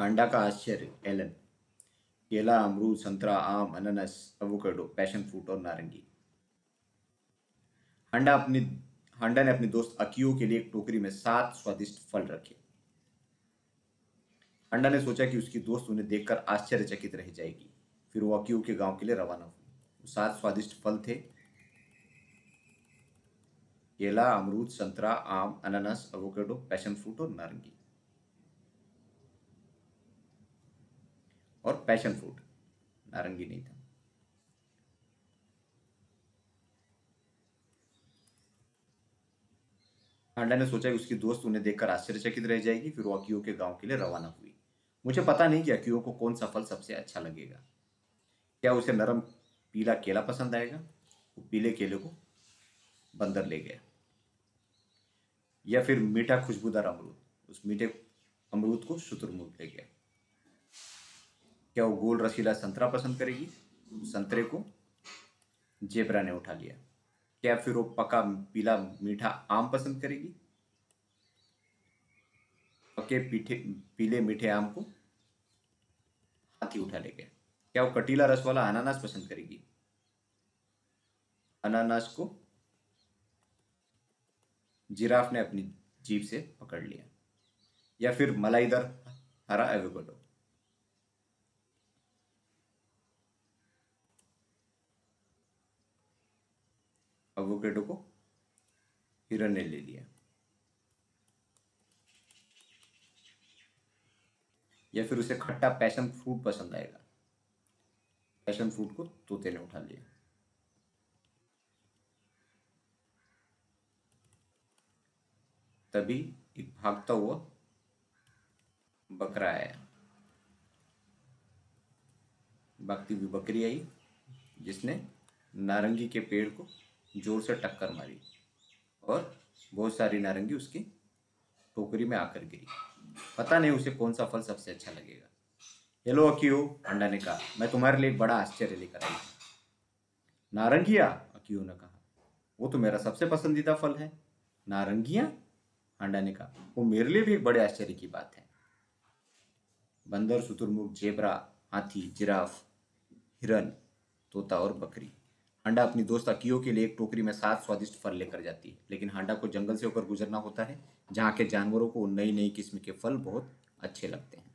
अंडा का आश्चर्य एलन केला अमरूद संतरा आम अनानास एवोकाडो पैशन फ्रूट और नारंगी हंडा अपनी हंडा ने अपने दोस्त अकियो के लिए एक टोकरी में सात स्वादिष्ट फल रखे हंडा ने सोचा कि उसकी दोस्त उन्हें देखकर आश्चर्यचकित रह जाएगी फिर वो अकियो के गाँव के लिए रवाना हुई सात स्वादिष्ट फल थे केला अमरूद संतरा आम अनानास एवोकाडो पैशन फ्रूट और नारंगी और पैशन फ्रूट नारंगी नहीं था। हांडा ने सोचा कि उसकी दोस्त उन्हें देखकर आश्चर्यचकित रह जाएगी, फिर वो अकियो के गाँव के लिए रवाना हुई। मुझे पता नहीं कि अकियो को कौन सा फल सबसे अच्छा लगेगा। क्या उसे नरम पीला केला पसंद आएगा? वो पीले केले को बंदर ले गया। या फिर मीठा खुशबूदार अमरूद। उस मीठे अमरूद को शुतुरमुर्ग ले गया। क्या वो गोल रसीला संतरा पसंद करेगी? संतरे को जेबरा ने उठा लिया। क्या फिर वो पका पीला मीठा आम पसंद करेगी? पके पीठे, पीले मीठे आम को हाथी उठा ले गया। क्या वो कटीला रस वाला अनानास पसंद करेगी? अनानास को जिराफ ने अपनी जीप से पकड़ लिया। या फिर मलाईदार हरा एवोकाडो। एवोकेडो को हिरन ने ले लिया। या फिर उसे खट्टा पैशन फ्रूट पसंद आएगा। पैशन फ्रूट को तोते ने उठा लिया। तभी एक भागता हुआ बकरा आया। भागती हुई बकरी आई, जिसने नारंगी के पेड़ को ज़ोर से टक्कर मारी और बहुत सारी नारंगी उसकी टोकरी में आकर गिरी। पता नहीं उसे कौन सा फल सबसे अच्छा लगेगा। हेलो अकियो अंडा ने कहा, मैं तुम्हारे लिए एक बड़ा आश्चर्य लेकर आई नारंगिया, अकियो ने कहा, वो तो मेरा सबसे पसंदीदा फल है। नारंगिया अंडा ने कहा, वो मेरे लिए भी एक बड़े आश्चर्य की बात है। बंदर शुतुरमुर्ग जेबरा, हाथी, जिराफ, हिरन, तोता और बकरी। हांडा अपनी दोस्त अकियो के लिए एक टोकरी में सात स्वादिष्ट फल लेकर जाती है। लेकिन हांडा को जंगल से होकर गुजरना होता है, जहाँ के जानवरों को नई नई किस्म के फल बहुत अच्छे लगते हैं।